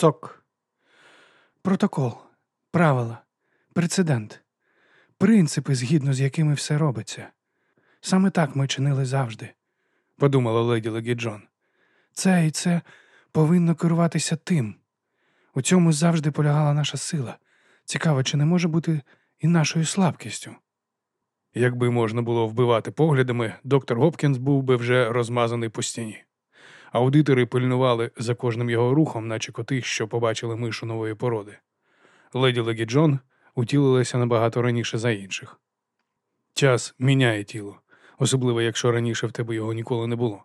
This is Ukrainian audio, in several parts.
Цок. Протокол, правила, прецедент, принципи, згідно з якими все робиться. Саме так ми чинили завжди, подумала леді Легі Джон. Це і це повинно керуватися тим. У цьому завжди полягала наша сила. Цікаво, чи не може бути і нашою слабкістю. Якби можна було вбивати поглядами, доктор Гопкінс був би вже розмазаний по стіні. Аудитори пильнували за кожним його рухом, наче коти, що побачили мишу нової породи. Леді Легі Джон утілилася набагато раніше за інших. Час міняє тіло, особливо якщо раніше в тебе його ніколи не було.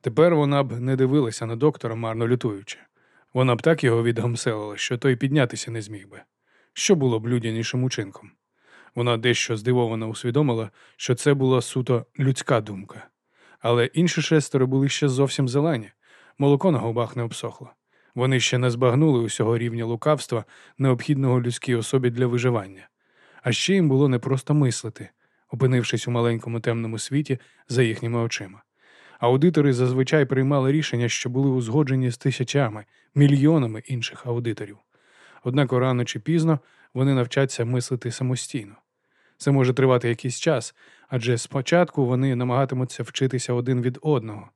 Тепер вона б не дивилася на доктора, марно лютуючи. Вона б так його відгамселила, що той піднятися не зміг би. Що було б людянішим учинком? Вона дещо здивовано усвідомила, що це була суто людська думка. Але інші шестеро були ще зовсім зелені, молоко на губах не обсохло. Вони ще не збагнули усього рівня лукавства, необхідного людській особі для виживання. А ще їм було не просто мислити, опинившись у маленькому темному світі за їхніми очима. Аудитори зазвичай приймали рішення, що були узгоджені з тисячами, мільйонами інших аудиторів. Однак рано чи пізно вони навчаться мислити самостійно. Це може тривати якийсь час, адже спочатку вони намагатимуться вчитися один від одного.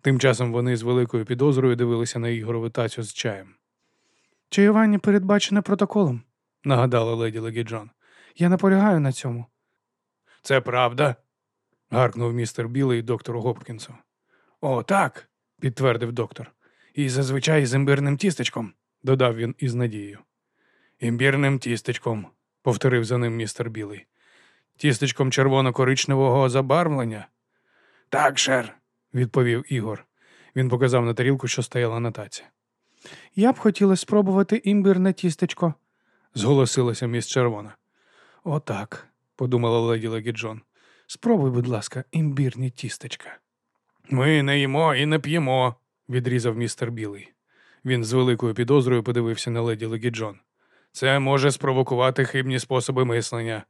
Тим часом вони з великою підозрою дивилися на ігорову тацю з чаєм. Чаювання передбачене протоколом, нагадала леді Легі Джон. Я наполягаю на цьому. Це правда? гаркнув містер Білий доктору Гопкінсу. О, так, підтвердив доктор. І зазвичай з імбирним тістечком, додав він із надією. Імбірним тістечком, повторив за ним містер Білий. Тістечком червоно-коричневого забарвлення. Так, шер, відповів Ігор. Він показав на тарілку, що стояла на таці. Я б хотіла спробувати імбирне тістечко, зголосилася міс червона. Отак, подумала леді Легі. Спробуй, будь ласка, імбірні тістечка. Ми не їмо і не п'ємо, відрізав містер Білий. Він з великою підозрою подивився на леді Легі. Це може спровокувати хибні способи мислення.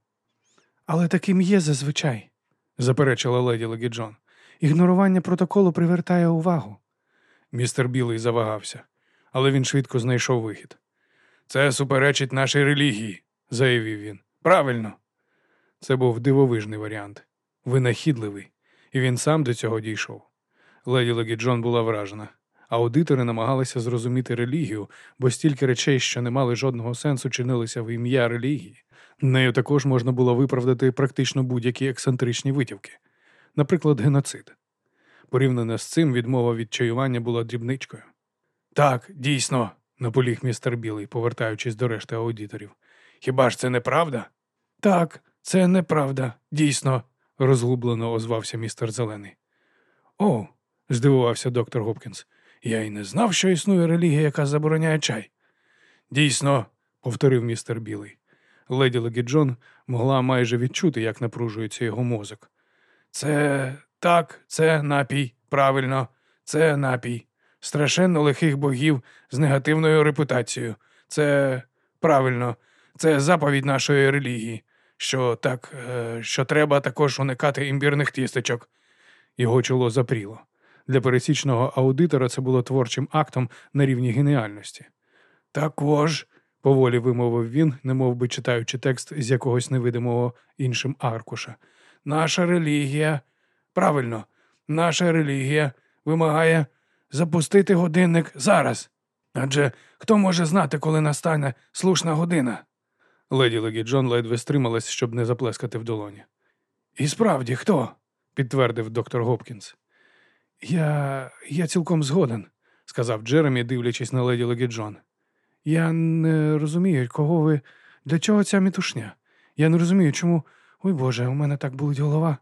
Але таким є зазвичай, заперечила леді Легі Джон. Ігнорування протоколу привертає увагу. Містер Білий завагався, але він швидко знайшов вихід. Це суперечить нашій релігії, заявив він. Правильно. Це був дивовижний варіант, винахідливий, і він сам до цього дійшов. Леді Легі Джон була вражена. Аудитори намагалися зрозуміти релігію, бо стільки речей, що не мали жодного сенсу, чинилися в ім'я релігії. Нею також можна було виправдати практично будь-які ексцентричні витівки, наприклад, геноцид. Порівняно з цим відмова від чаювання була дрібничкою. Так, дійсно, наполіг містер Білий, повертаючись до решти аудиторів. Хіба ж це неправда? Так, це неправда, дійсно, розгублено озвався містер Зелений. О, здивувався доктор Гопкінс. Я й не знав, що існує релігія, яка забороняє чай. Дійсно, повторив містер Білий. Леді Легі Джон могла майже відчути, як напружується його мозок. Це так, це напій, правильно, це напій. Страшенно лихих богів з негативною репутацією. Це правильно, це заповідь нашої релігії, що так, е, що треба також уникати імбірних тістечок. Його чоло запріло. Для пересічного аудитора це було творчим актом на рівні геніальності. Також, поволі вимовив він, немов би читаючи текст з якогось невидимого іншим аркуша. Наша релігія, правильно, наша релігія вимагає запустити годинник зараз. Адже хто може знати, коли настане слушна година? Леді Легі Джон ледве стрималась, щоб не заплескати в долоні. І справді хто? підтвердив доктор Гопкінс. Я я цілком згоден, сказав Джеремі, дивлячись на леді Легі Джон. Я не розумію, кого ви. Для чого ця мітушня? Я не розумію, чому. Ой Боже, у мене так болить голова.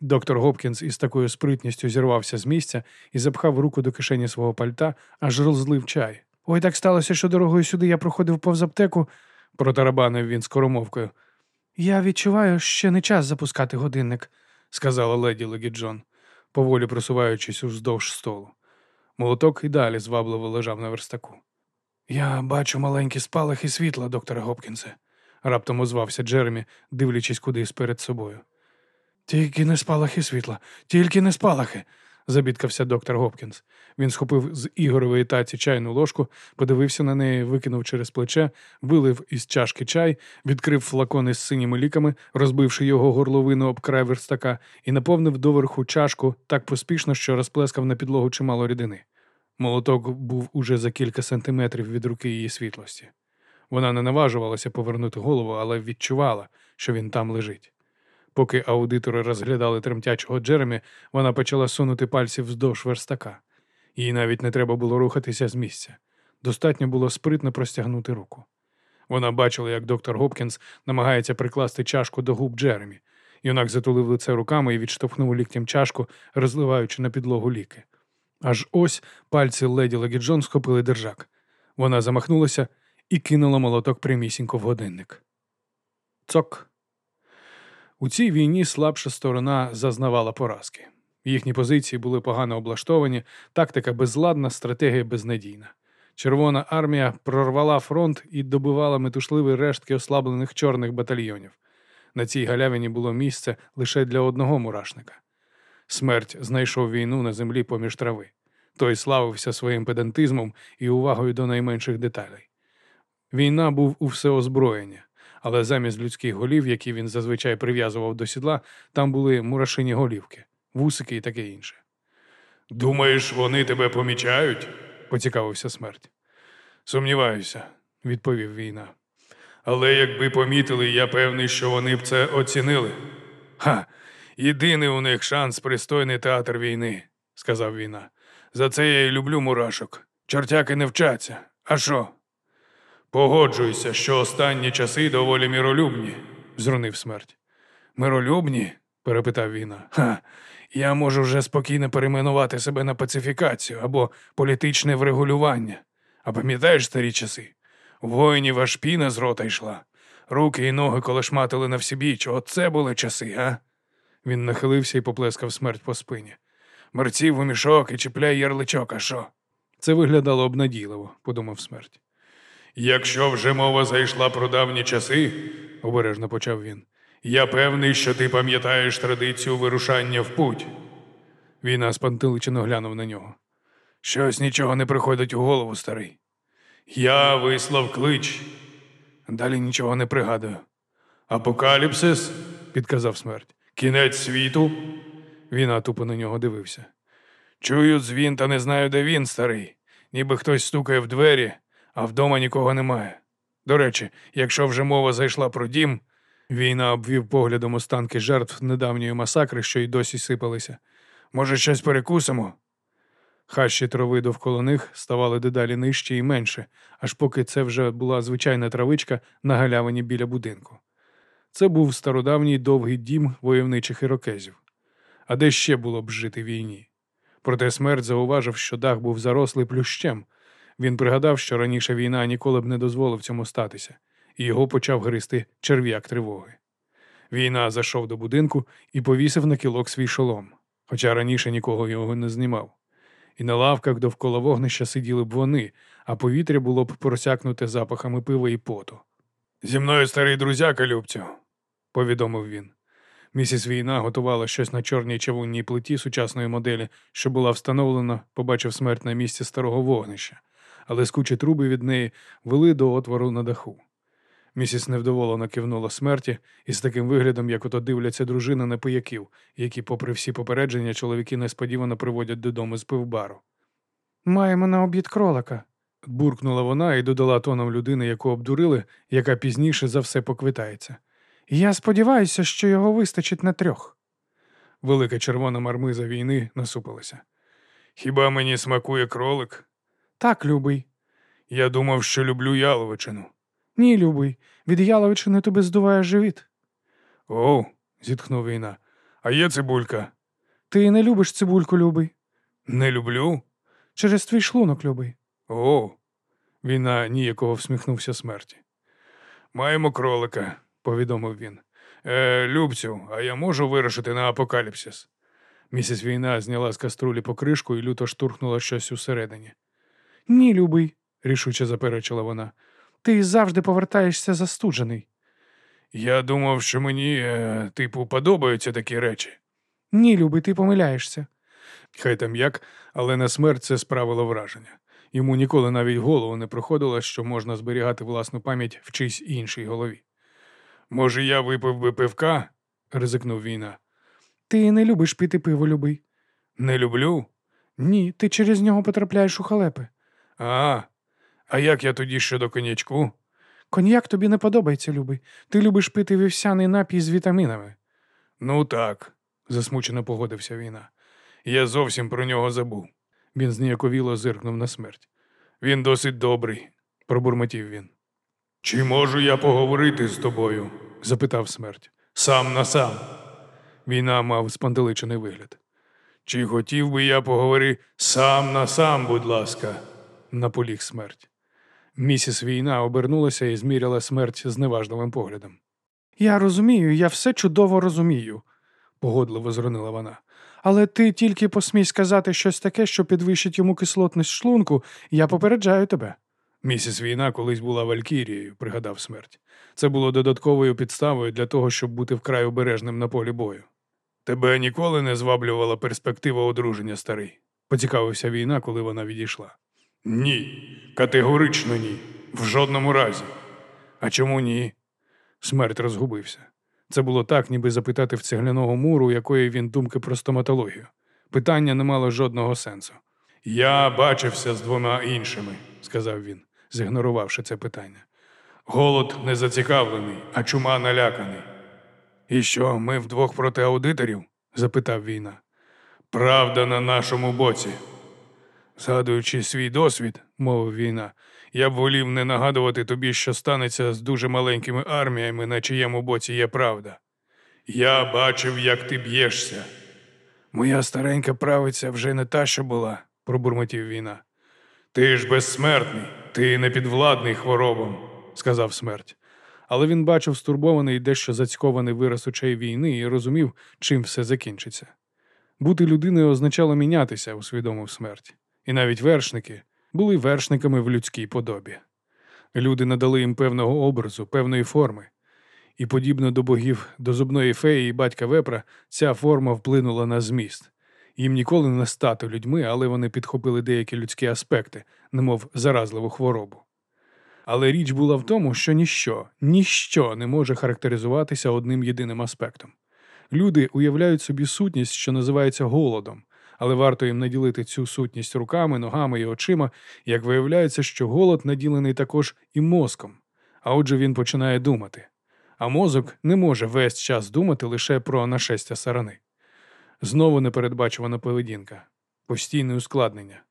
Доктор Гопкінс із такою спритністю зірвався з місця і запхав руку до кишені свого пальта, аж розлив чай. Ой, так сталося, що дорогою сюди я проходив повз аптеку, протарабанив він скоромовкою. Я відчуваю, ще не час запускати годинник, сказала леді Легі Джон, поволі просуваючись уздовж столу. Молоток і далі звабливо лежав на верстаку. Я бачу маленькі спалахи світла, доктора Гопкінсе, раптом озвався Джеремі, дивлячись кудись перед собою. Тільки не спалахи світла, тільки не спалахи, забідкався доктор Гопкінс. Він схопив з ігорової таці чайну ложку, подивився на неї, викинув через плече, вилив із чашки чай, відкрив флакон із синіми ліками, розбивши його горловину об край верстака, і наповнив доверху чашку так поспішно, що розплескав на підлогу чимало рідини. Молоток був уже за кілька сантиметрів від руки її світлості. Вона не наважувалася повернути голову, але відчувала, що він там лежить. Поки аудитори розглядали тремтячого Джеремі, вона почала сунути пальці вздовж верстака. Їй навіть не треба було рухатися з місця. Достатньо було спритно простягнути руку. Вона бачила, як доктор Гопкінс намагається прикласти чашку до губ Джеремі. Юнак затулив лице руками і відштовхнув ліктям чашку, розливаючи на підлогу ліки. Аж ось пальці леді Легіджон схопили держак. Вона замахнулася і кинула молоток прямісінько в годинник. Цок. У цій війні слабша сторона зазнавала поразки. Їхні позиції були погано облаштовані, тактика безладна, стратегія безнадійна. Червона армія прорвала фронт і добивала метушливі рештки ослаблених чорних батальйонів. На цій галявині було місце лише для одного мурашника. Смерть знайшов війну на землі поміж трави. Той славився своїм педантизмом і увагою до найменших деталей. Війна був у всеозброєння, але замість людських голів, які він зазвичай прив'язував до сідла, там були мурашині голівки, вусики і таке інше. Думаєш, вони тебе помічають? Поцікавився смерть. Сумніваюся, відповів війна. Але якби помітили, я певний, що вони б це оцінили. Ха, єдиний у них шанс пристойний театр війни, сказав війна. За це я й люблю мурашок. Чортяки не вчаться. А що? Погоджуюся, що останні часи доволі міролюбні, зрунив смерть. Миролюбні? перепитав війна. Ха, я можу вже спокійно перейменувати себе на пацифікацію або політичне врегулювання. А пам'ятаєш старі часи? У воїнів аж піна з рота йшла. Руки і ноги колешматили на всібіч. Оце були часи, а? Він нахилився і поплескав смерть по спині. Мерців у мішок і чіпляй ярличок, а що? Це виглядало обнадійливо, подумав смерть. Якщо вже мова зайшла про давні часи, обережно почав він. Я певний, що ти пам'ятаєш традицію вирушання в путь. Війна спантиличено глянув на нього. Щось нічого не приходить у голову, старий. Я вислав клич. Далі нічого не пригадую. Апокаліпсис, підказав смерть. Кінець світу. Війна тупо на нього дивився. Чую дзвін, та не знаю, де він, старий. Ніби хтось стукає в двері, а вдома нікого немає. До речі, якщо вже мова зайшла про дім, війна обвів поглядом останки жертв недавньої масакри, що й досі сипалися. Може, щось перекусимо? Хащі трави довкола них ставали дедалі нижче і менше, аж поки це вже була звичайна травичка на галявині біля будинку. Це був стародавній довгий дім войовничих ірокезів. А де ще було б жити війні? Проте смерть зауважив, що дах був зарослий плющем. Він пригадав, що раніше війна ніколи б не дозволив цьому статися, і його почав гризти черв'як тривоги. Війна зайшов до будинку і повісив на кілок свій шолом, хоча раніше нікого його не знімав. І на лавках довкола вогнища сиділи б вони, а повітря було б просякнуте запахами пива і поту. Зі мною старий друзяка, Любцю, повідомив він. Місіс війна готувала щось на чорній чавунній плиті сучасної моделі, що була встановлена, побачив смерть на місці старого вогнища, але скучі труби від неї вели до отвору на даху. Місіс невдоволено кивнула смерті із таким виглядом, як ото дивляться дружина на пияків, які, попри всі попередження, чоловіки несподівано приводять додому з пивбару. Маємо на обід кролика, буркнула вона і додала тоном людини, яку обдурили, яка пізніше за все поквитається. Я сподіваюся, що його вистачить на трьох. Велика червона мармиза війни насупилася. Хіба мені смакує кролик? Так, любий. Я думав, що люблю яловичину. Ні, любий, від яловичини тобі здуває живіт. О, зітхнув війна. А є цибулька. Ти не любиш цибульку, любий. Не люблю? Через твій шлунок, любий. О. Війна ніякого всміхнувся смерті. Маємо кролика, повідомив він. Е, Любцю, а я можу вирушити на апокаліпсис? Місіс війна зняла з каструлі покришку і люто штурхнула щось усередині. Ні, любий, рішуче заперечила вона. Ти завжди повертаєшся застуджений. Я думав, що мені, е, типу, подобаються такі речі. Ні, любий, ти помиляєшся. Хай там як, але на смерть це справило враження. Йому ніколи навіть голову не проходило, що можна зберігати власну пам'ять в чийсь іншій голові. Може, я випив би пивка? ризикнув війна. Ти не любиш піти пиво, любий. Не люблю. Ні, ти через нього потрапляєш у халепи. А, а як я тоді щодо конячку? Коньяк тобі не подобається, любий. Ти любиш пити вівсяний напій з вітамінами. Ну так, засмучено погодився війна. Я зовсім про нього забув. Він зніяковіло зиркнув на смерть. Він досить добрий, пробурмотів він. Чи можу я поговорити з тобою? запитав смерть. Сам на сам. Війна мав спантеличений вигляд. Чи хотів би я поговорити сам на сам, будь ласка, наполіг смерть. Місіс війна обернулася і зміряла смерть зневажливим поглядом. Я розумію, я все чудово розумію, Погодливо зронила вона. але ти тільки посмій сказати щось таке, що підвищить йому кислотність шлунку, я попереджаю тебе. Місіс війна колись була Валькірією, пригадав смерть. Це було додатковою підставою для того, щоб бути вкрай обережним на полі бою. Тебе ніколи не зваблювала перспектива одруження, старий, поцікавився війна, коли вона відійшла. Ні, категорично ні. В жодному разі. А чому ні? Смерть розгубився. Це було так, ніби запитати в цегляного муру, якої він думки про стоматологію. Питання не мало жодного сенсу. Я бачився з двома іншими, сказав він, зігнорувавши це питання. Голод не зацікавлений, а чума наляканий. І що, ми вдвох проти аудиторів? запитав війна. Правда на нашому боці. Згадуючи свій досвід, мовив війна, я б волів не нагадувати тобі, що станеться з дуже маленькими арміями, на чиєму боці є правда. Я бачив, як ти б'єшся. Моя старенька правиця вже не та, що була, пробурмотів війна. Ти ж безсмертний, ти не підвладний хворобам, сказав смерть. Але він бачив стурбований і дещо зацькований вираз очей війни і розумів, чим все закінчиться. Бути людиною означало мінятися, усвідомив смерть. І навіть вершники були вершниками в людській подобі. Люди надали їм певного образу, певної форми. І, подібно до богів, до зубної феї і батька вепра, ця форма вплинула на зміст. Їм ніколи не стати людьми, але вони підхопили деякі людські аспекти, немов заразливу хворобу. Але річ була в тому, що ніщо, ніщо не може характеризуватися одним єдиним аспектом. Люди уявляють собі сутність, що називається голодом, але варто їм наділити цю сутність руками, ногами і очима, як виявляється, що голод наділений також і мозком, а отже він починає думати. А мозок не може весь час думати лише про нашестя сарани. Знову непередбачувана поведінка, постійне ускладнення.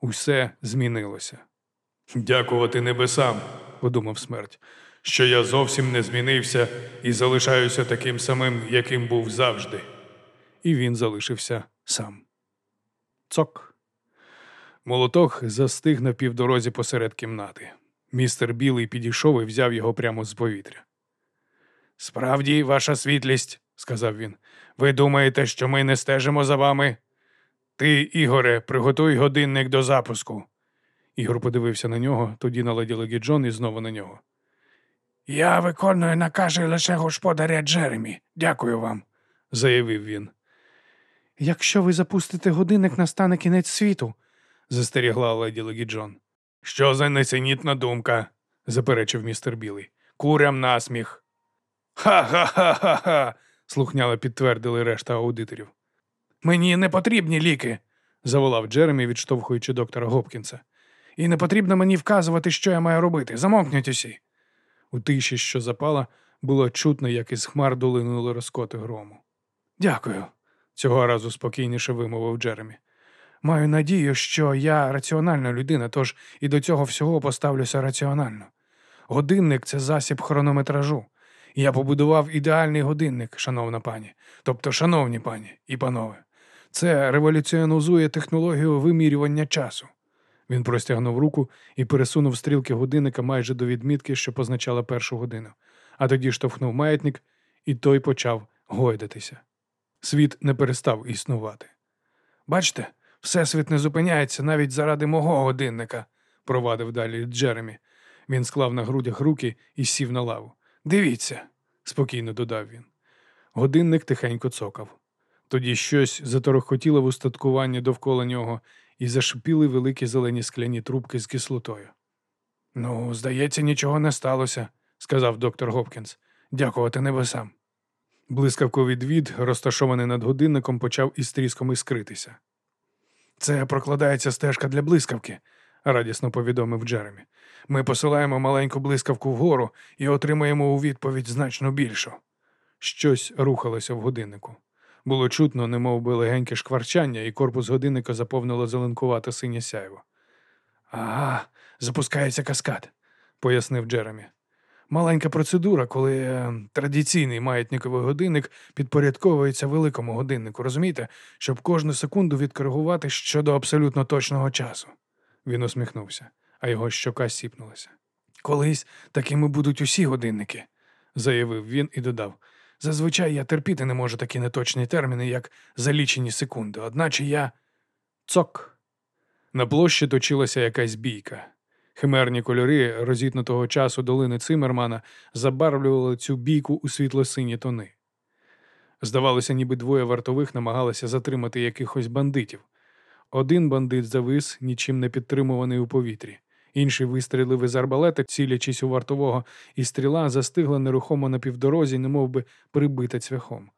Усе змінилося. Дякувати небесам, подумав смерть, що я зовсім не змінився і залишаюся таким самим, яким був завжди. І він залишився сам. Цок. Молоток застиг на півдорозі посеред кімнати. Містер Білий підійшов і взяв його прямо з повітря. Справді, ваша світлість, сказав він, ви думаєте, що ми не стежимо за вами? Ти, Ігоре, приготуй годинник до запуску. Ігор подивився на нього, тоді на леді Легі Джон і знову на нього. Я виконую накази лише господаря Джеремі. Дякую вам, заявив він. Якщо ви запустите годинник, настане кінець світу. застерігла леді Легі Джон. Що за несенітна думка? заперечив містер Білий. Курям насміх. Ха-ха-ха-ха-ха. слухняно підтвердили решта аудиторів. Мені не потрібні ліки, заволав Джеремі, відштовхуючи доктора Гопкінса. І не потрібно мені вказувати, що я маю робити. Замовкніть усі. У тиші, що запала, було чутно, як із хмар долинули розкоти грому. Дякую, цього разу спокійніше вимовив Джеремі. Маю надію, що я раціональна людина, тож і до цього всього поставлюся раціонально. Годинник це засіб хронометражу. Я побудував ідеальний годинник, шановна пані, тобто, шановні пані і панове. Це революціонізує технологію вимірювання часу. Він простягнув руку і пересунув стрілки годинника майже до відмітки, що позначала першу годину, а тоді штовхнув маятник, і той почав гойдатися. Світ не перестав існувати. Бачите, всесвіт не зупиняється навіть заради мого годинника, провадив далі Джеремі. Він склав на грудях руки і сів на лаву. Дивіться, спокійно додав він. Годинник тихенько цокав. Тоді щось заторохотіло в устаткуванні довкола нього і зашипіли великі зелені скляні трубки з кислотою. Ну, здається, нічого не сталося, сказав доктор Гопкінс. Дякувати небесам. Блискавковий двід, розташований над годинником, почав із тріском іскритися. Це прокладається стежка для блискавки, радісно повідомив Джеремі. Ми посилаємо маленьку блискавку вгору і отримаємо у відповідь значно більшу. Щось рухалося в годиннику. Було чутно, немов би легеньке шкварчання, і корпус годинника заповнило зеленкувате синє сяйво. Ага, запускається каскад, пояснив Джеремі. Маленька процедура, коли е, традиційний маятниковий годинник підпорядковується великому годиннику, розумієте, щоб кожну секунду відкоригувати щодо абсолютно точного часу. Він усміхнувся, а його щока сіпнулася. Колись такими будуть усі годинники, заявив він і додав. Зазвичай я терпіти не можу такі неточні терміни, як за лічені секунди, одначе я. Цок. На площі точилася якась бійка. Химерні кольори розітнутого часу долини Цимермана забарвлювали цю бійку у світло-сині тони. Здавалося, ніби двоє вартових намагалися затримати якихось бандитів. Один бандит завис, нічим не підтримуваний у повітрі, інший вистрілив із арбалета, цілячись у вартового, і стріла застигла нерухомо на півдорозі, немов би прибита цвяхом.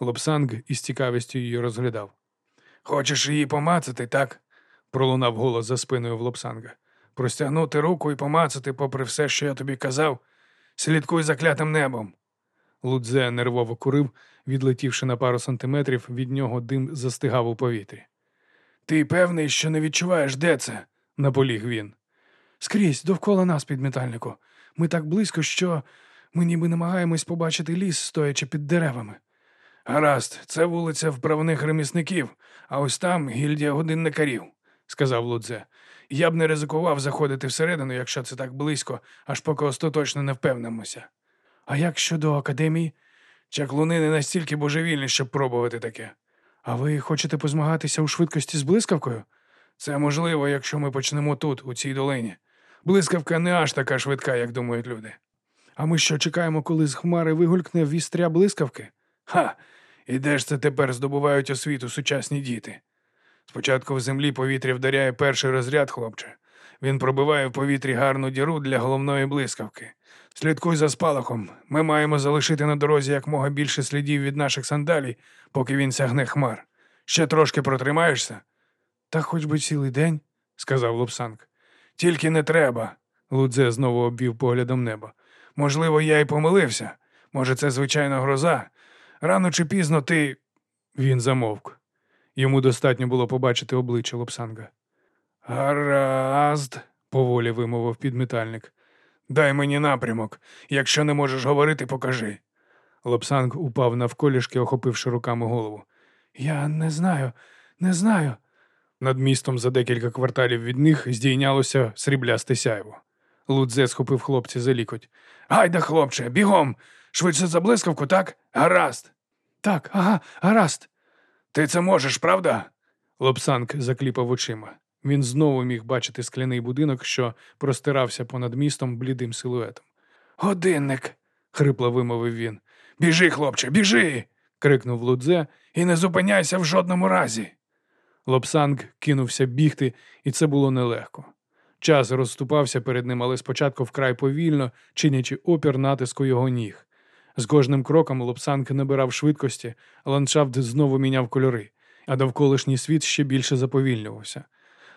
Лобсанг із цікавістю її розглядав. Хочеш її помацати, так? пролунав голос за спиною в Лобсанга. Простягнути руку і помацати, попри все, що я тобі казав, слідкуй за клятим небом. Лудзе нервово курив, відлетівши на пару сантиметрів, від нього дим застигав у повітрі. Ти певний, що не відчуваєш, де це? наполіг він. Скрізь, довкола нас, підметальнику. Ми так близько, що ми ніби намагаємось побачити ліс, стоячи під деревами. Гаразд, це вулиця вправних ремісників, а ось там гільдія годинникарів, сказав Лудзе. Я б не ризикував заходити всередину, якщо це так близько, аж поки остаточно не впевнимося. А як щодо академії? Чаклуни не настільки божевільні, щоб пробувати таке. А ви хочете позмагатися у швидкості з блискавкою? Це можливо, якщо ми почнемо тут, у цій долині. Блискавка не аж така швидка, як думають люди. А ми що чекаємо, коли з хмари вигулькне вістря блискавки? Ха! І де ж це тепер здобувають освіту сучасні діти? Спочатку в землі повітря вдаряє перший розряд, хлопче. Він пробиває в повітрі гарну діру для головної блискавки. Слідкуй за спалахом. Ми маємо залишити на дорозі якмога більше слідів від наших сандалій, поки він сягне хмар. Ще трошки протримаєшся? Та хоч би цілий день, сказав Лупсанг. Тільки не треба. Лудзе знову обвів поглядом небо. Можливо, я й помилився. Може, це звичайна гроза. Рано чи пізно ти. Він замовк. Йому достатньо було побачити обличчя Лопсанга. Гаразд, поволі вимовив підметальник. Дай мені напрямок. Якщо не можеш говорити, покажи. Лопсанг упав навколішки, охопивши руками голову. Я не знаю, не знаю. Над містом за декілька кварталів від них здійнялося сріблясте сяйво. Лудзе схопив хлопця за лікоть. Гайда, хлопче, бігом! Швидше за блискавку, так? Гаразд. Так, ага, гаразд. Ти це можеш, правда? Лобсанг закліпав очима. Він знову міг бачити скляний будинок, що простирався понад містом блідим силуетом. Годинник, хрипло вимовив він. Біжи, хлопче, біжи. крикнув Лудзе, і не зупиняйся в жодному разі. Лобсанг кинувся бігти, і це було нелегко. Час розступався перед ним, але спочатку вкрай повільно, чинячи опір натиску його ніг. З кожним кроком Лобсанг набирав швидкості, ландшафт знову міняв кольори, а довколишній світ ще більше заповільнювався.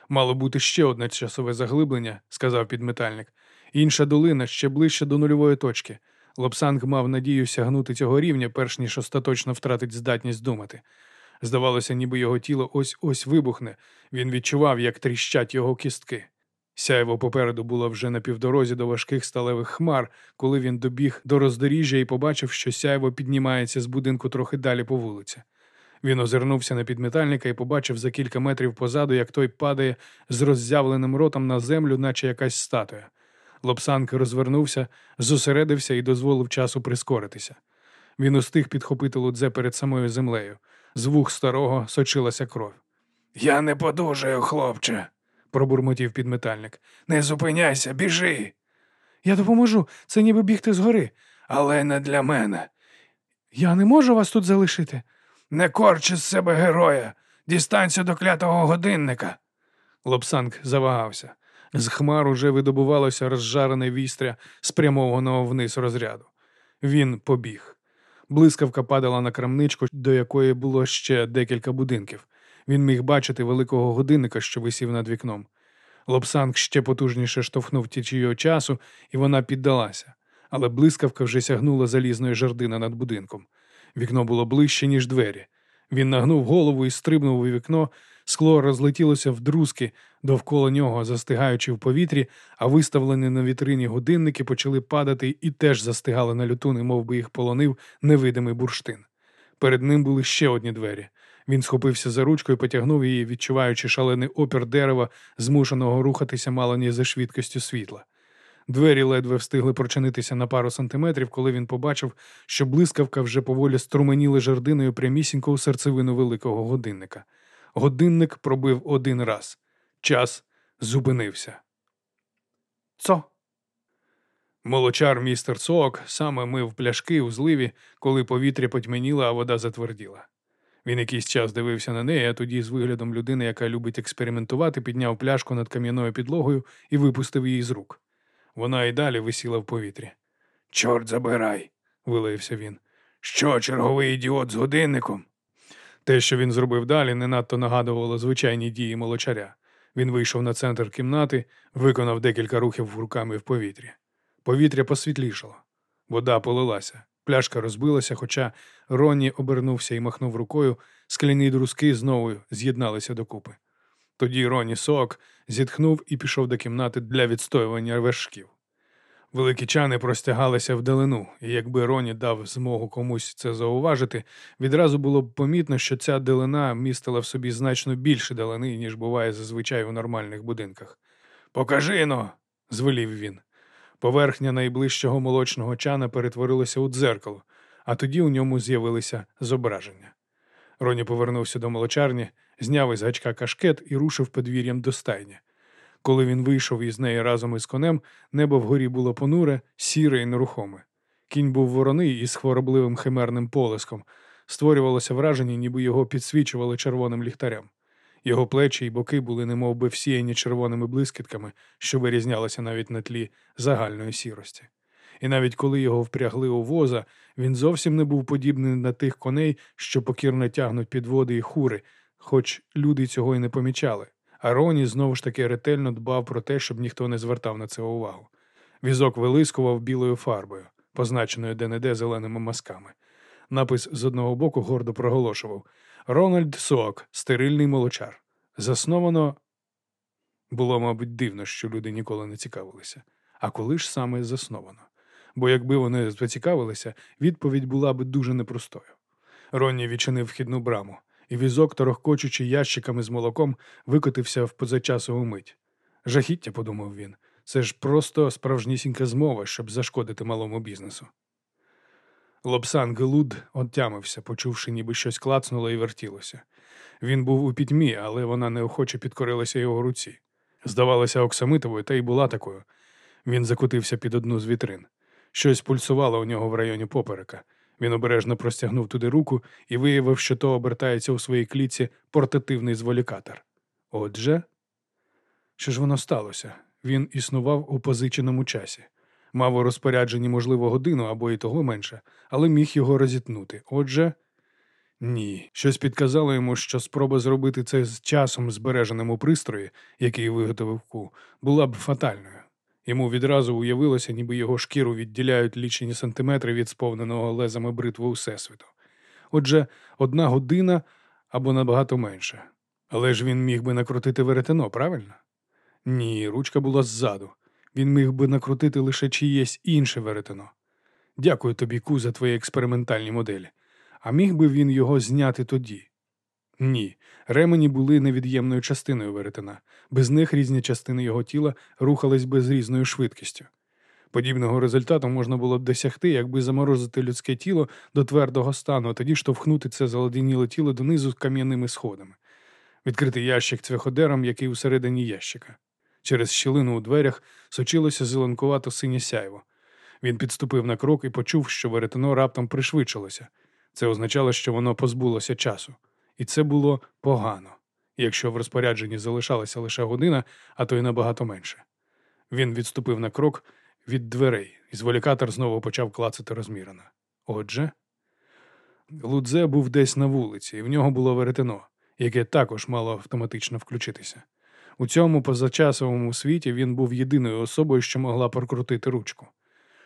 Мало бути ще одне часове заглиблення, сказав підметальник. Інша долина ще ближче до нульової точки. Лобсанг мав надію сягнути цього рівня, перш ніж остаточно втратить здатність думати. Здавалося, ніби його тіло ось ось вибухне. Він відчував, як тріщать його кістки. Сяйво попереду було вже на півдорозі до важких сталевих хмар, коли він добіг до роздоріжжя і побачив, що сяйво піднімається з будинку трохи далі по вулиці. Він озирнувся на підметальника і побачив за кілька метрів позаду, як той падає з роззявленим ротом на землю, наче якась статуя. Лобсанг розвернувся, зосередився і дозволив часу прискоритися. Він устиг підхопити лудзе перед самою землею. З вух старого сочилася кров. Я не подужаю, хлопче, пробурмотів підметальник. Не зупиняйся, біжи. Я допоможу, це ніби бігти згори, але не для мене. Я не можу вас тут залишити. Не корч із себе героя. Дістанься до клятого годинника. Лобсанг завагався. З хмар уже видобувалося розжарене вістря спрямованого вниз розряду. Він побіг. Блискавка падала на крамничку, до якої було ще декілька будинків. Він міг бачити великого годинника, що висів над вікном. Лобсанг ще потужніше штовхнув тічію часу, і вона піддалася, але блискавка вже сягнула залізної жердини над будинком. Вікно було ближче, ніж двері. Він нагнув голову і стрибнув у вікно, скло розлетілося в друзки довкола нього, застигаючи в повітрі, а виставлені на вітрині годинники почали падати і теж застигали на люту, немов би їх полонив невидимий бурштин. Перед ним були ще одні двері. Він схопився за ручку і потягнув її, відчуваючи шалений опір дерева, змушеного рухатися мало не за швидкістю світла. Двері ледве встигли прочинитися на пару сантиметрів, коли він побачив, що блискавка вже поволі струменіли жердиною прямісінько у серцевину великого годинника. Годинник пробив один раз. Час зупинився. Цо? Молочар містер Соок саме мив пляшки у зливі, коли повітря потьмяніло, а вода затверділа. Він якийсь час дивився на неї, а тоді з виглядом людини, яка любить експериментувати, підняв пляшку над кам'яною підлогою і випустив її з рук. Вона й далі висіла в повітрі. Чорт забирай, вилаявся він. Що, черговий ідіот з годинником? Те, що він зробив далі, не надто нагадувало звичайні дії молочаря. Він вийшов на центр кімнати, виконав декілька рухів руками в повітрі. Повітря посвітлішало. Вода полилася. Пляшка розбилася, хоча Ронні обернувся і махнув рукою, скляні друзки знову з'єдналися докупи. Тоді Ронні Сок зітхнув і пішов до кімнати для відстоювання вершків. Великі чани простягалися вдалину, і якби Роні дав змогу комусь це зауважити, відразу було б помітно, що ця далина містила в собі значно більше далини, ніж буває зазвичай у нормальних будинках. Покажи но, звелів він. Поверхня найближчого молочного чана перетворилася у дзеркало, а тоді у ньому з'явилися зображення. Роні повернувся до молочарні, зняв із гачка кашкет і рушив подвір'ям до стайні. Коли він вийшов із неї разом із конем, небо вгорі було понуре, сіре і нерухоме. Кінь був вороний із хворобливим химерним полиском. Створювалося враження, ніби його підсвічували червоним ліхтарем. Його плечі й боки були немов би всіяні червоними блискітками, що вирізнялися навіть на тлі загальної сірості. І навіть коли його впрягли у воза, він зовсім не був подібний на тих коней, що покірно тягнуть підводи і хури, хоч люди цього й не помічали. А Роні знову ж таки ретельно дбав про те, щоб ніхто не звертав на це увагу. Візок вилискував білою фарбою, позначеною де-не-де зеленими мазками. Напис з одного боку гордо проголошував Рональд Сок, стерильний молочар. Засновано було, мабуть, дивно, що люди ніколи не цікавилися. А коли ж саме засновано? Бо якби вони зацікавилися, відповідь була б дуже непростою. Ронні відчинив вхідну браму, і візок, торохкочучи ящиками з молоком, викотився в позачасову мить. Жахіття, подумав він, це ж просто справжнісінька змова, щоб зашкодити малому бізнесу. Лобсан Гелуд отямився, почувши, ніби щось клацнуло і вертілося. Він був у пітьмі, але вона неохоче підкорилася його руці. Здавалося, оксамитовою, та й була такою. Він закотився під одну з вітрин. Щось пульсувало у нього в районі поперека. Він обережно простягнув туди руку і виявив, що то обертається у своїй кліці портативний зволікатор. Отже, що ж воно сталося? Він існував у позиченому часі. Мав у розпорядженні, можливо, годину або і того менше, але міг його розітнути. Отже, ні. Щось підказало йому, що спроба зробити це з часом збереженим у пристрої, який виготовив Ку, була б фатальною. Йому відразу уявилося, ніби його шкіру відділяють лічені сантиметри від сповненого лезами бритву Всесвіту. Отже, одна година або набагато менше. Але ж він міг би накрутити веретено, правильно? Ні, ручка була ззаду. Він міг би накрутити лише чиєсь інше веретено. Дякую тобі, Ку, за твої експериментальні моделі. А міг би він його зняти тоді? Ні. Ремені були невід'ємною частиною веретена. Без них різні частини його тіла рухались би з різною швидкістю. Подібного результату можна було б досягти, якби заморозити людське тіло до твердого стану, а тоді штовхнути це заледеніле тіло донизу кам'яними сходами, відкрити ящик цвяходером, який усередині ящика. Через щілину у дверях сочилося зеленкувато синє сяйво. Він підступив на крок і почув, що веретено раптом пришвидшилося. Це означало, що воно позбулося часу, і це було погано, якщо в розпорядженні залишалася лише година, а то й набагато менше. Він відступив на крок від дверей, і зволікатор знову почав клацати розмірено. Отже, Лудзе був десь на вулиці, і в нього було веретено, яке також мало автоматично включитися. У цьому позачасовому світі він був єдиною особою, що могла прокрутити ручку.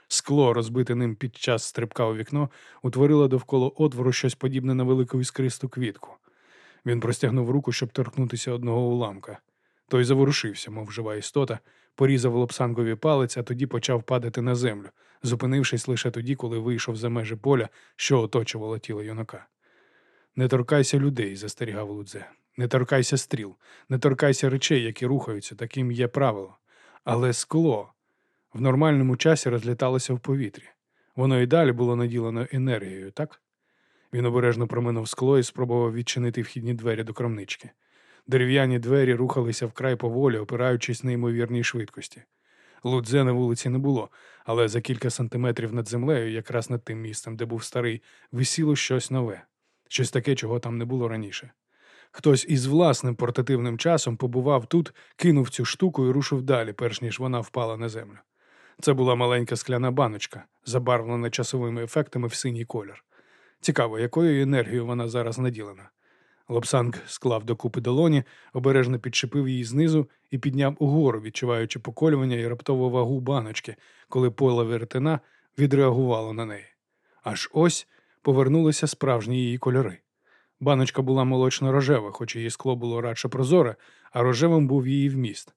Скло, розбите ним під час стрибка у вікно, утворило довкола отвору щось подібне на велику іскристу квітку. Він простягнув руку, щоб торкнутися одного уламка. Той заворушився, мов жива істота, порізав лапсангові палець, а тоді почав падати на землю, зупинившись лише тоді, коли вийшов за межі поля, що оточувало тіло юнака. Не торкайся людей, застерігав Лудзе. Не торкайся стріл, не торкайся речей, які рухаються, таким є правило. Але скло в нормальному часі розліталося в повітрі. Воно і далі було наділено енергією, так? Він обережно проминув скло і спробував відчинити вхідні двері до крамнички. Дерев'яні двері рухалися вкрай поволі, опираючись на ймовірній швидкості. Лудзе на вулиці не було, але за кілька сантиметрів над землею, якраз над тим місцем, де був старий, висіло щось нове, щось таке, чого там не було раніше. Хтось із власним портативним часом побував тут, кинув цю штуку і рушив далі, перш ніж вона впала на землю. Це була маленька скляна баночка, забарвлена часовими ефектами в синій колір. Цікаво, якою енергією вона зараз наділена. Лобсанг склав докупи долоні, обережно підшипив її знизу і підняв угору, відчуваючи поколювання і раптову вагу баночки, коли поле веретена відреагувало на неї. Аж ось повернулися справжні її кольори. Баночка була молочно-рожева, хоч її скло було радше прозоре, а рожевим був її вміст.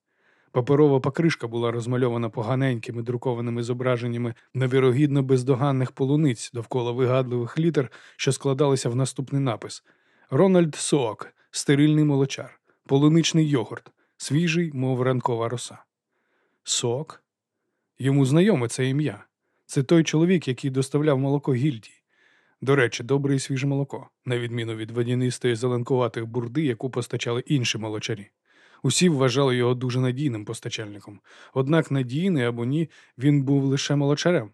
Паперова покришка була розмальована поганенькими друкованими зображеннями невірогідно бездоганних полуниць довкола вигадливих літер, що складалися в наступний напис: Рональд Соок, стерильний молочар, полуничний йогурт, свіжий, мов ранкова роса. Сок? Йому знайоме це ім'я. Це той чоловік, який доставляв молоко гільдії. До речі, добре і свіже молоко, на відміну від водянистої зеленкуватої бурди, яку постачали інші молочарі. Усі вважали його дуже надійним постачальником. Однак надійний або ні, він був лише молочарем.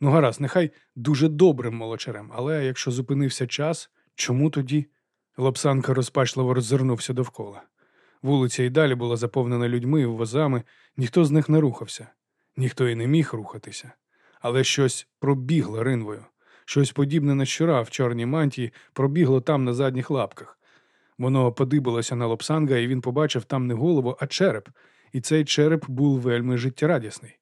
Ну, гаразд, нехай дуже добрим молочарем, але якщо зупинився час, чому тоді? Лапсанка розпачливо роззирнувся довкола. Вулиця й далі була заповнена людьми і возами, ніхто з них не рухався, ніхто і не міг рухатися. Але щось пробігло ринвою, щось подібне на щура в чорній мантії пробігло там на задніх лапках. Воно подибалося на лопсанга, і він побачив там не голову, а череп, і цей череп був вельми життєрадісний.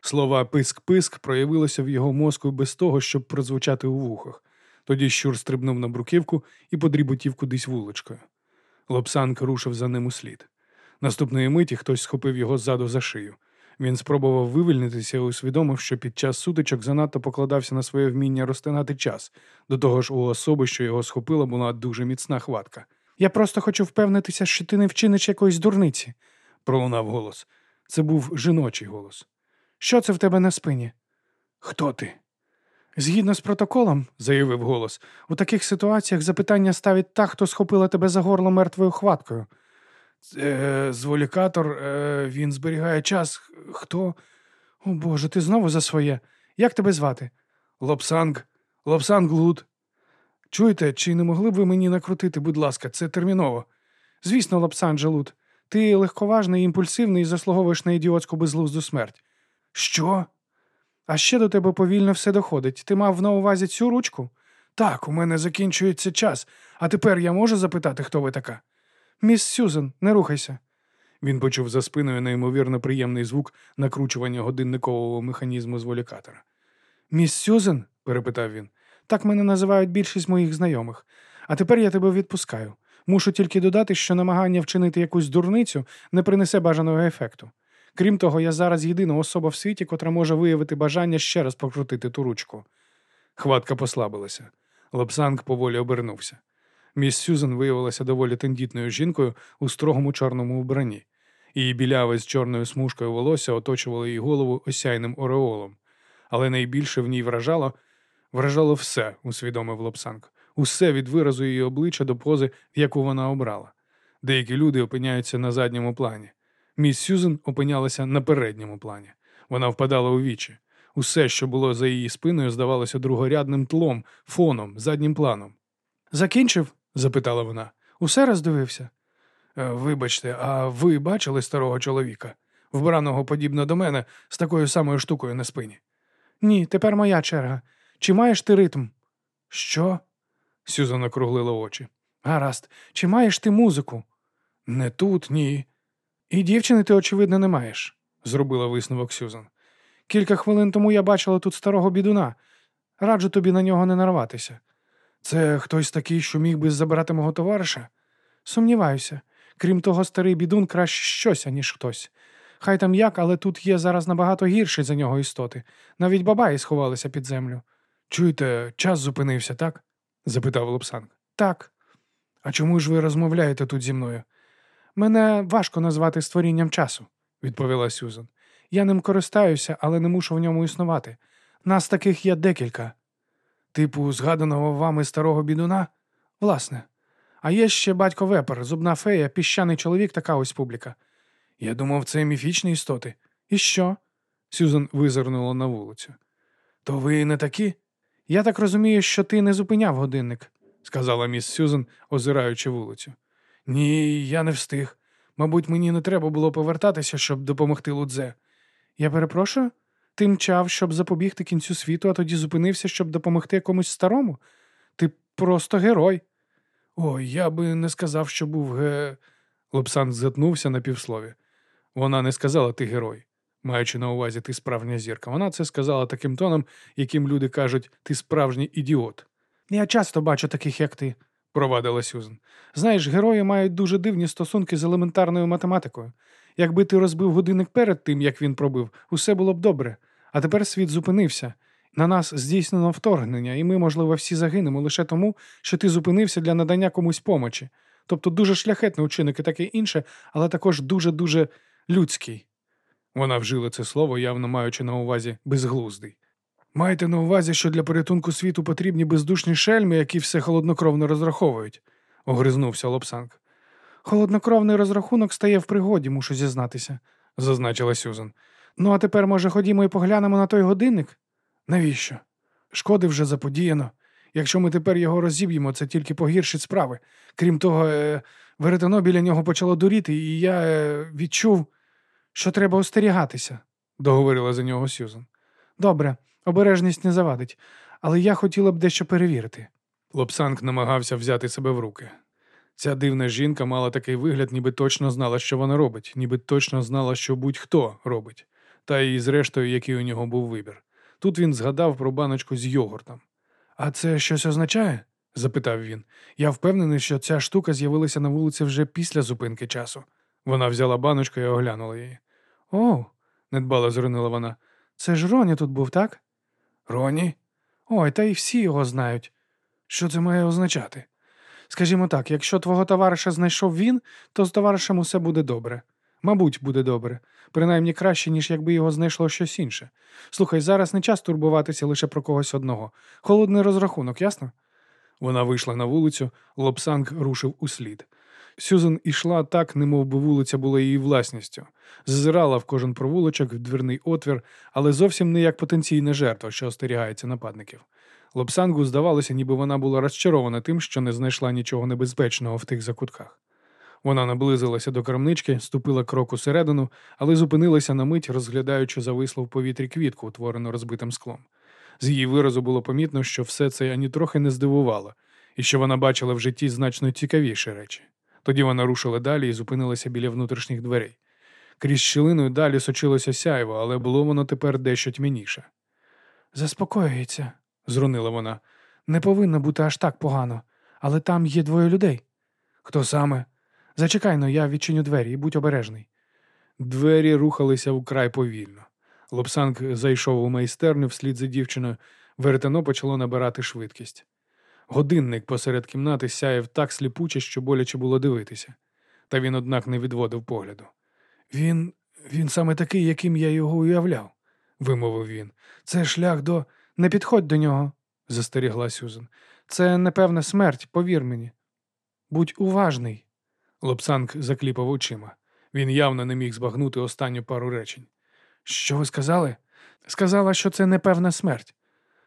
Слова писк-писк проявилося в його мозку без того, щоб прозвучати у вухах. Тоді щур стрибнув на бруківку і подріботів кудись вуличкою. Лопсанг рушив за ним у слід. Наступної миті хтось схопив його ззаду за шию. Він спробував вивільнитися і усвідомив, що під час сутичок занадто покладався на своє вміння розтинати час. До того ж, у особи, що його схопила, була дуже міцна хватка. Я просто хочу впевнитися, що ти не вчиниш якоїсь дурниці, пролунав голос. Це був жіночий голос. Що це в тебе на спині? Хто ти? Згідно з протоколом, заявив голос, у таких ситуаціях запитання ставить та, хто схопила тебе за горло мертвою хваткою. Це зволікатор, е, він зберігає час. Хто? О Боже, ти знову за своє. Як тебе звати? Лобсанг, Лобсанг Лудд. Чуєте, чи не могли б ви мені накрутити, будь ласка, це терміново? Звісно, Лобсанг Лудд. Ти легковажний, імпульсивний і заслуговуєш на ідіотську безглузду смерть. Що? А ще до тебе повільно все доходить. Ти мав на увазі цю ручку? Так, у мене закінчується час. А тепер я можу запитати, хто ви така? Міс Сюзен, не рухайся. Він почув за спиною неймовірно приємний звук накручування годинникового механізму зволікатора. Міс Сюзен? перепитав він. Так мене називають більшість моїх знайомих. А тепер я тебе відпускаю. Мушу тільки додати, що намагання вчинити якусь дурницю не принесе бажаного ефекту. Крім того, я зараз єдина особа в світі, котра може виявити бажання ще раз покрутити ту ручку. Хватка послабилася. Лобсанг поволі обернувся. Міс Сюзен виявилася доволі тендітною жінкою у строгому чорному вбранні. Її біляве з чорною смужкою волосся оточувало її голову осяйним ореолом. Але найбільше в ній вражало вражало все, усвідомив Лобсанг. Усе від виразу її обличчя до пози, яку вона обрала. Деякі люди опиняються на задньому плані. Міс Сюзен опинялася на передньому плані. Вона впадала у вічі. Усе, що було за її спиною, здавалося другорядним тлом, фоном, заднім планом. Закінчив? Запитала вона. Усе роздивився? «Е, Вибачте, а ви бачили старого чоловіка, вбраного подібно до мене з такою самою штукою на спині? Ні, тепер моя черга. Чи маєш ти ритм? Що? Сюзан округлила очі. Гаразд, чи маєш ти музику? Не тут, ні, І дівчини ти, очевидно, не маєш. зробила висновок Сюзан. Кілька хвилин тому я бачила тут старого бідуна. Раджу тобі на нього не нарватися. Це хтось такий, що міг би забрати мого товариша? Сумніваюся. Крім того, старий бідун краще щось, аніж хтось. Хай там як, але тут є зараз набагато гірші за нього істоти. Навіть бабаї сховалися під землю. Чуєте, час зупинився, так? запитав Лобсанг. Так, А чому ж ви розмовляєте тут зі мною? мене важко назвати створінням часу, відповіла Сюзан. Я ним користаюся, але не мушу в ньому існувати. Нас таких є декілька, Типу, згаданого вами старого бідуна? власне. А є ще батько Вепер, зубна фея, піщаний чоловік, така ось публіка. Я думав, це міфічні істоти. І що? Сюзан визирнула на вулицю. То ви не такі? Я так розумію, що ти не зупиняв годинник. сказала міс Сюзан, озираючи вулицю. Ні, я не встиг. Мабуть, мені не треба було повертатися, щоб допомогти Лудзе. Я перепрошую? Ти мчав, щоб запобігти кінцю світу, а тоді зупинився, щоб допомогти комусь старому? Ти просто герой. Ой, я би не сказав, що був ге. Лобсан згатнувся на півслові. Вона не сказала ти герой, маючи на увазі ти справжня зірка. Вона це сказала таким тоном, яким люди кажуть, ти справжній ідіот, Я часто бачу таких, як ти. провадила Сюзан. Знаєш, герої мають дуже дивні стосунки з елементарною математикою. Якби ти розбив годинник перед тим, як він пробив, усе було б добре. А тепер світ зупинився. На нас здійснено вторгнення, і ми, можливо, всі загинемо лише тому, що ти зупинився для надання комусь помочі. Тобто дуже шляхетний учинок і таке інше, але також дуже-дуже людський. Вона вжила це слово, явно маючи на увазі безглуздий. Маєте на увазі, що для порятунку світу потрібні бездушні шельми, які все холоднокровно розраховують, огризнувся Лобсанг, Холоднокровний розрахунок стає в пригоді, мушу зізнатися. зазначила Сюзан. Ну, а тепер, може, ходімо і поглянемо на той годинник? Навіщо? Шкоди вже заподіяно. Якщо ми тепер його розіб'ємо, це тільки погіршить справи. Крім того, е, веретено біля нього почало дуріти, і я е, відчув, Що треба остерігатися. договорила за нього Сюзан. Добре, обережність не завадить, але я хотіла б дещо перевірити. Лобсанг намагався взяти себе в руки. Ця дивна жінка мала такий вигляд, ніби точно знала, що вона робить, ніби точно знала, що будь-хто робить, та і зрештою, який у нього був вибір. Тут він згадав про баночку з йогуртом. А це щось означає? запитав він. Я впевнений, що ця штука з'явилася на вулиці вже після зупинки часу. Вона взяла баночку і оглянула її. О, Недбало зронила вона. це ж Роні тут був, так? Роні? Ой, та й всі його знають. Що це має означати? Скажімо так, якщо твого товариша знайшов він, то з товаришем усе буде добре. Мабуть, буде добре, принаймні краще, ніж якби його знайшло щось інше. Слухай, зараз не час турбуватися лише про когось одного. Холодний розрахунок, ясно? Вона вийшла на вулицю, Лобсанг рушив услід. Сюзан ішла так, немов би вулиця була її власністю, зазирала в кожен провулочок в двірний отвір, але зовсім не як потенційна жертва, що остерігається нападників. Лобсангу здавалося, ніби вона була розчарована тим, що не знайшла нічого небезпечного в тих закутках. Вона наблизилася до крамнички, ступила крок усередину, але зупинилася на мить, розглядаючи завислу в повітрі квітку, утворену розбитим склом. З її виразу було помітно, що все це ані трохи не здивувало, і що вона бачила в житті значно цікавіші речі. Тоді вона рушила далі і зупинилася біля внутрішніх дверей. Крізь щілину далі сочилося сяйво, але було воно тепер дещо тьмяніше. Заспокоюється, Зрунила вона. не повинно бути аж так погано, але там є двоє людей. Хто саме? Зачекай но, я відчиню двері і будь обережний. Двері рухалися вкрай повільно. Лобсанг зайшов у майстерню вслід за дівчиною, веретено почало набирати швидкість. Годинник посеред кімнати сяяв так сліпуче, що боляче було дивитися. Та він, однак, не відводив погляду. Він він саме такий, яким я його уявляв, вимовив він. Це шлях до. Не підходь до нього, застерігла Сюзан. це непевна смерть, повір мені. Будь уважний. Лобсанг закліпав очима. Він явно не міг збагнути останню пару речень. Що ви сказали? Сказала, що це непевна смерть.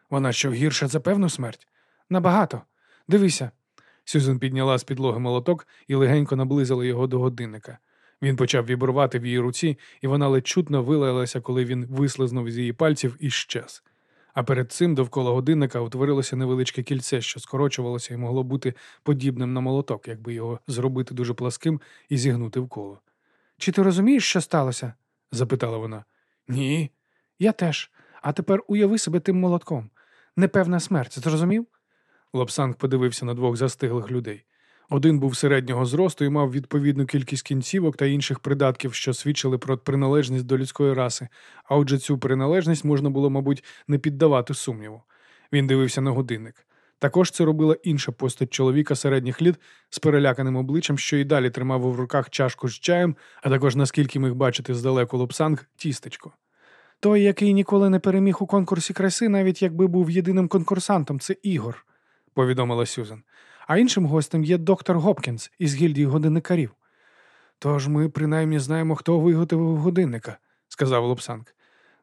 Вона що гірша за певну смерть? Набагато. Дивися. Сюзан підняла з підлоги молоток і легенько наблизила його до годинника. Він почав вібрувати в її руці, і вона ледь чутно вилаялася, коли він вислизнув з її пальців і щез. А перед цим довкола годинника утворилося невеличке кільце, що скорочувалося і могло бути подібним на молоток, якби його зробити дуже пласким і зігнути в коло. Чи ти розумієш, що сталося? запитала вона. Ні. Я теж. А тепер уяви себе тим молотком. Непевна смерть, зрозумів? Лапсанг подивився на двох застиглих людей. Один був середнього зросту і мав відповідну кількість кінцівок та інших придатків, що свідчили про приналежність до людської раси, а отже, цю приналежність можна було, мабуть, не піддавати сумніву. Він дивився на годинник. Також це робила інша постать чоловіка середніх літ з переляканим обличчям, що і далі тримав в руках чашку з чаєм, а також, наскільки міг бачити здалеку лопсанг, тістечко. Той, який ніколи не переміг у конкурсі краси, навіть якби був єдиним конкурсантом, це Ігор, повідомила Сюзан а іншим гостем є доктор Гопкінс із гільдії годинникарів. Тож ми принаймні знаємо, хто виготовив годинника, сказав Лобсанг.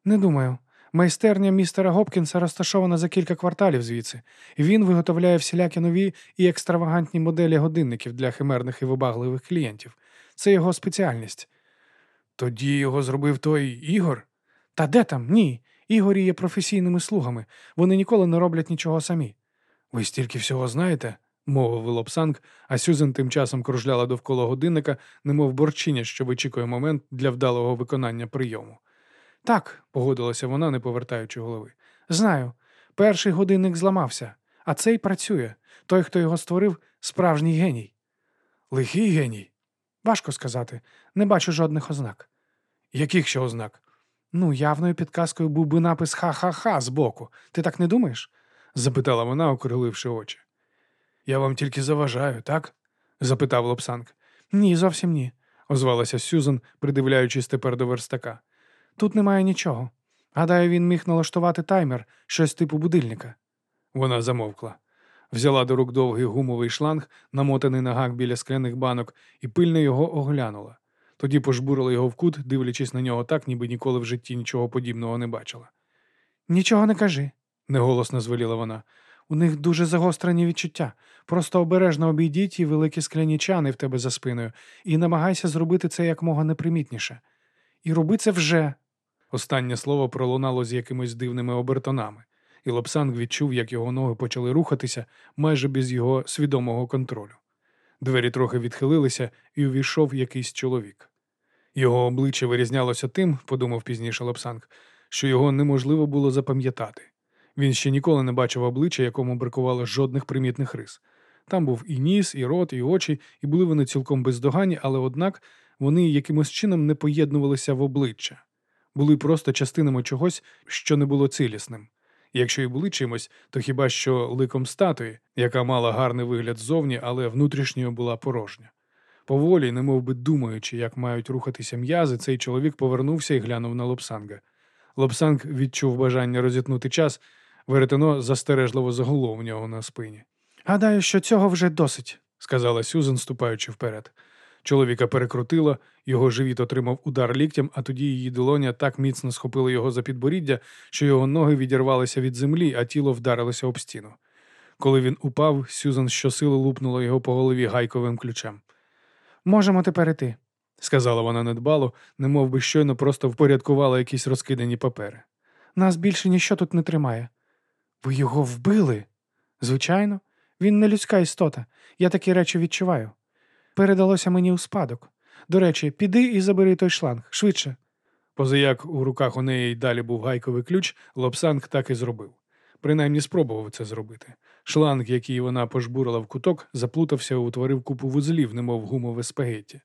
Не думаю. Майстерня містера Гопкінса розташована за кілька кварталів звідси, він виготовляє всілякі нові і екстравагантні моделі годинників для химерних і вибагливих клієнтів. Це його спеціальність. Тоді його зробив той Ігор? Та де там? Ні. Ігорі є професійними слугами. Вони ніколи не роблять нічого самі. Ви стільки всього знаєте? Мовив Лобсанг, а Сюзен тим часом кружляла довкола годинника, немов борчиня, що вичікує момент для вдалого виконання прийому. Так, погодилася вона, не повертаючи голови. Знаю, перший годинник зламався, а цей працює. Той, хто його створив, справжній геній. Лихий геній? Важко сказати. Не бачу жодних ознак. Яких ще ознак? Ну, явною підказкою був би напис ха-ха-ха збоку. Ти так не думаєш? запитала вона, окриливши очі. Я вам тільки заважаю, так? запитав Лобсанг. Ні, зовсім ні, озвалася Сюзан, придивляючись тепер до верстака. Тут немає нічого. Гадаю, він міг налаштувати таймер, щось типу будильника. Вона замовкла. Взяла до рук довгий гумовий шланг, намотаний на гак біля скляних банок, і пильно його оглянула. Тоді пожбурила його в кут, дивлячись на нього так, ніби ніколи в житті нічого подібного не бачила. Нічого не кажи, неголосно звеліла вона. У них дуже загострені відчуття. Просто обережно обійдіть і великі скляні чани в тебе за спиною, і намагайся зробити це якмога непримітніше. І роби це вже. Останнє слово пролунало з якимось дивними обертонами, і Лобсанг відчув, як його ноги почали рухатися майже без його свідомого контролю. Двері трохи відхилилися, і увійшов якийсь чоловік. Його обличчя вирізнялося тим, подумав пізніше Лобсанг, що його неможливо було запам'ятати. Він ще ніколи не бачив обличчя, якому бракувало жодних примітних рис. Там був і ніс, і рот, і очі, і були вони цілком бездоганні, але однак вони якимось чином не поєднувалися в обличчя, були просто частинами чогось, що не було цілісним. Якщо і були чимось, то хіба що ликом статуї, яка мала гарний вигляд ззовні, але внутрішньою була порожня. Поволі, не би думаючи, як мають рухатися м'язи, цей чоловік повернувся і глянув на Лобсанга. Лобсанг відчув бажання розітнути час, Веретено застережливо загуло в нього на спині. Гадаю, що цього вже досить, сказала Сюзан, ступаючи вперед. Чоловіка перекрутило, його живіт отримав удар ліктям, а тоді її долоня так міцно схопила його за підборіддя, що його ноги відірвалися від землі, а тіло вдарилося об стіну. Коли він упав, Сюзан щосили лупнула його по голові гайковим ключем. Можемо тепер іти, сказала вона недбало, немов би щойно просто впорядкувала якісь розкидані папери. Нас більше ніщо тут не тримає. Ви його вбили? Звичайно, він не людська істота. Я такі речі відчуваю. Передалося мені у спадок. До речі, піди і забери той шланг швидше. Позаяк у руках у неї й далі був гайковий ключ, Лобсанг так і зробив. Принаймні спробував це зробити. Шланг, який вона пожбурила в куток, заплутався і утворив купу вузлів, немов гумове спагетті.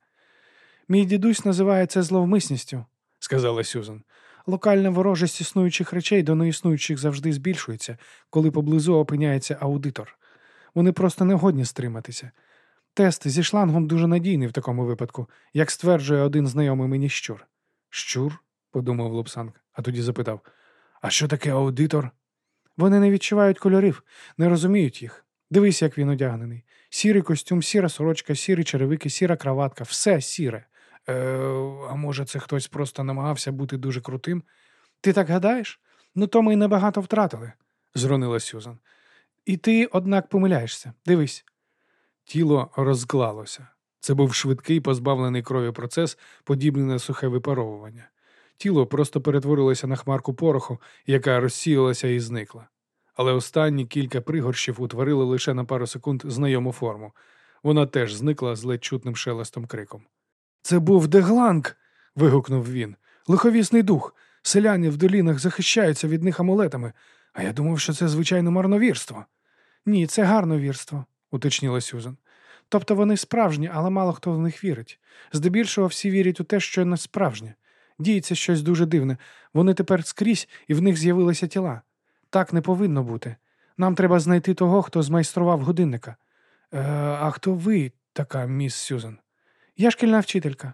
Мій дідусь називає це зловмисністю, сказала Сюзан. Локальна ворожість існуючих речей до неіснуючих завжди збільшується, коли поблизу опиняється аудитор. Вони просто не годні стриматися. Тест зі шлангом дуже надійний в такому випадку, як стверджує один знайомий мені щур. Щур? подумав Лобсанг, а тоді запитав: А що таке аудитор? Вони не відчувають кольорів, не розуміють їх. Дивись, як він одягнений. Сірий костюм, сіра сорочка, сірі черевики, сіра краватка, все сіре. Е, А може, це хтось просто намагався бути дуже крутим? Ти так гадаєш? Ну то ми й небагато втратили, зронила Сюзан. І ти, однак, помиляєшся. Дивись. Тіло розклалося. Це був швидкий позбавлений крові процес, подібний на сухе випаровування. Тіло просто перетворилося на хмарку пороху, яка розсіялася і зникла. Але останні кілька пригорщів утворили лише на пару секунд знайому форму. Вона теж зникла з ледь чутним шелестом криком. Це був Дегланг. вигукнув він. Лиховісний дух. Селяни в долінах захищаються від них амулетами, а я думав, що це звичайне марновірство. Ні, це гарновірство, уточнила Сюзан. Тобто вони справжні, але мало хто в них вірить. Здебільшого всі вірять у те, що не справжнє. Діється щось дуже дивне. Вони тепер скрізь і в них з'явилися тіла. Так не повинно бути. Нам треба знайти того, хто змайстрував годинника. Е, А хто ви, така міс Сюзан? Я шкільна вчителька.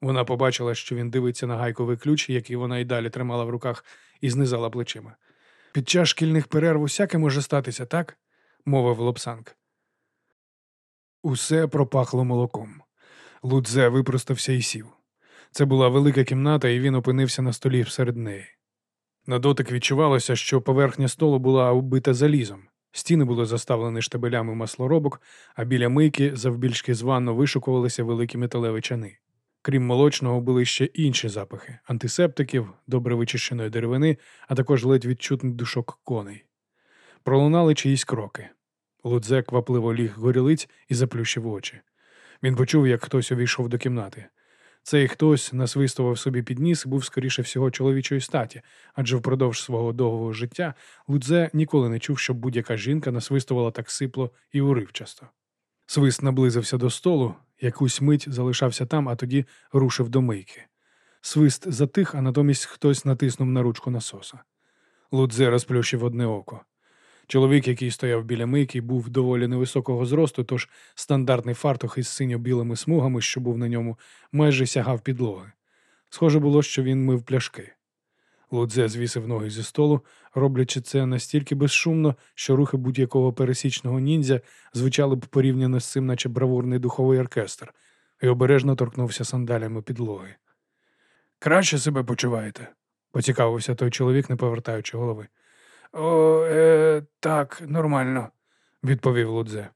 Вона побачила, що він дивиться на гайковий ключ, який вона й далі тримала в руках, і знизала плечима. Під час шкільних перерв усяке може статися, так? мовив Лобсанг. Усе пропахло молоком. Лудзе випростався і сів. Це була велика кімната, і він опинився на столі всеред неї. На дотик відчувалося, що поверхня столу була убита залізом. Стіни були заставлені штабелями маслоробок, а біля мийки завбільшки званно вишукувалися великі металеві чани. Крім молочного, були ще інші запахи антисептиків, добре вичищеної деревини, а також ледь відчутний душок коней. Пролунали чиїсь кроки. Лудзе квапливо ліг горілиць і заплющив очі. Він почув, як хтось увійшов до кімнати. Цей хтось насвистував собі під ніс і був, скоріше всього, чоловічої статі, адже впродовж свого довгого життя Лудзе ніколи не чув, щоб будь-яка жінка насвистувала так сипло і уривчасто. Свист наблизився до столу, якусь мить залишався там, а тоді рушив до мийки. Свист затих, а натомість хтось натиснув на ручку насоса. Лудзе розплющив одне око. Чоловік, який стояв біля мийки, був доволі невисокого зросту, тож стандартний фартух із синьо-білими смугами, що був на ньому, майже сягав підлоги. Схоже було, що він мив пляшки. Лудзе звісив ноги зі столу, роблячи це настільки безшумно, що рухи будь-якого пересічного ніндзя звучали б порівняно з цим, наче бравурний духовий оркестр, і обережно торкнувся сандалями підлоги. Краще себе почуваєте? поцікавився той чоловік, не повертаючи голови. О, е, так, нормально, відповів Лудзе.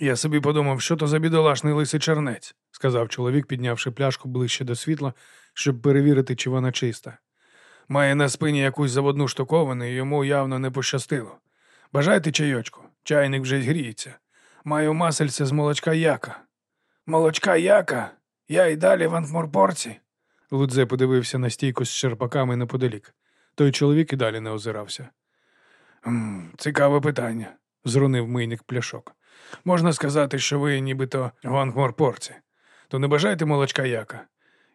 Я собі подумав, що то за бідолашний лисий чернець, сказав чоловік, піднявши пляшку ближче до світла, щоб перевірити, чи вона чиста. Має на спині якусь заводну штуковину, і йому явно не пощастило. Бажайте чайочку, чайник вже гріється. Маю масельце з молочка яка. Молочка яка? Я й далі в Антморпорці. Лудзе подивився на стійку з черпаками неподалік. Той чоловік і далі не озирався. «М, Цікаве питання, зрунив мийник пляшок. Можна сказати, що ви нібито в Ангморпорці. То не бажаєте молочка яка?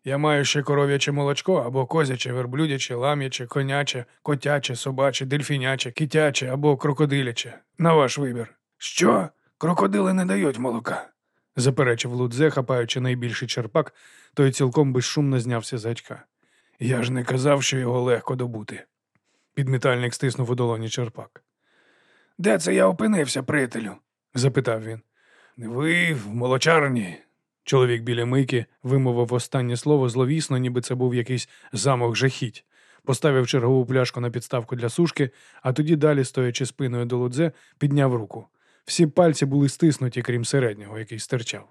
Я маю ще коров'яче молочко або козяче, верблюдяче, лам'яче, коняче, котяче, собаче, дельфіняче, китяче або крокодиляче. На ваш вибір. Що? Крокодили не дають молока. заперечив Лудзе, хапаючи найбільший черпак, той цілком безшумно знявся з гачка. Я ж не казав, що його легко добути. Підмітальник стиснув у долоні черпак. Де це я опинився, приятелю? запитав він. Ви в молочарні. Чоловік біля мийки вимовив останнє слово зловісно, ніби це був якийсь замок жахіть. Поставив чергову пляшку на підставку для сушки, а тоді далі, стоячи спиною до лудзе, підняв руку. Всі пальці були стиснуті, крім середнього, який стирчав.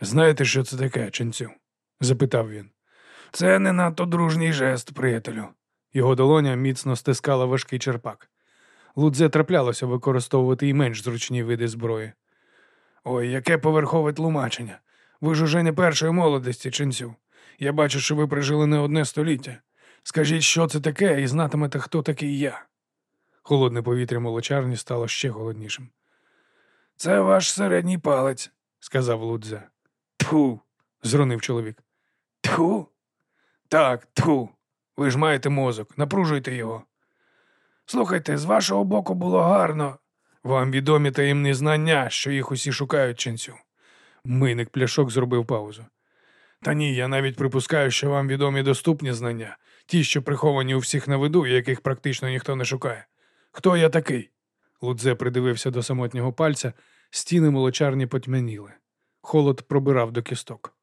Знаєте, що це таке, ченцю? запитав він. Це не надто дружній жест, приятелю. Його долоня міцно стискала важкий черпак. Лудзе траплялося використовувати і менш зручні види зброї. Ой, яке поверхове тлумачення. Ви ж уже не першої молодості, ченцю. Я бачу, що ви прожили не одне століття. Скажіть, що це таке, і знатимете, хто такий я. Холодне повітря молочарні стало ще холоднішим. Це ваш середній палець, сказав Лудзе. Тху. зронив чоловік. Тху? Так, тху. Ви ж маєте мозок, напружуйте його. Слухайте, з вашого боку було гарно. Вам відомі таємні знання, що їх усі шукають ченцю. Мийник пляшок зробив паузу. Та ні, я навіть припускаю, що вам відомі доступні знання, ті, що приховані у всіх на виду, яких практично ніхто не шукає. Хто я такий? Лудзе придивився до самотнього пальця, стіни молочарні потьмяніли. Холод пробирав до кісток.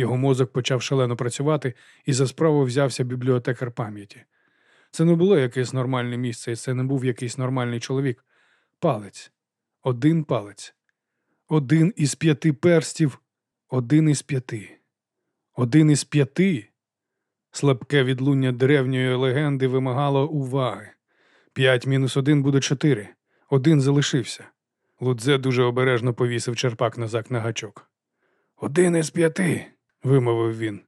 Його мозок почав шалено працювати, і за справу взявся бібліотекар пам'яті. Це не було якесь нормальне місце, і це не був якийсь нормальний чоловік. Палець. Один палець. Один із п'яти перстів. Один із п'яти. Один із п'яти. Слабке відлуння древньої легенди вимагало уваги. П'ять мінус один буде чотири. Один залишився. Лудзе дуже обережно повісив черпак назак на гачок. Один із п'яти, вимовив він.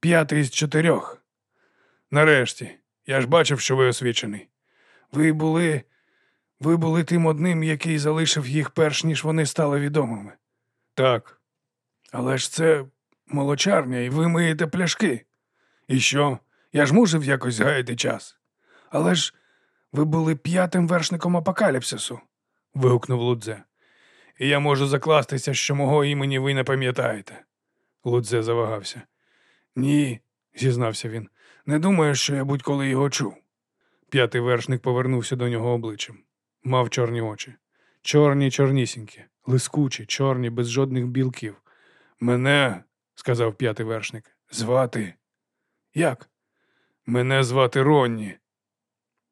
П'ятий з чотирьох. Нарешті, я ж бачив, що ви освічений. Ви були. Ви були тим одним, який залишив їх перш ніж вони стали відомими. Так. Але ж це молочарня, і ви миєте пляшки. І що? Я ж мусив якось гаяти час. Але ж ви були п'ятим вершником апокаліпсису. вигукнув Лудзе. І я можу закластися, що мого імені ви не пам'ятаєте. Лудзе завагався. Ні, зізнався він. Не думаю, що я будь-коли його чув. П'ятий вершник повернувся до нього обличчям. Мав чорні очі. Чорні, чорнісінькі, лискучі, чорні, без жодних білків. Мене, сказав п'ятий вершник, звати. Як? Мене звати Ронні.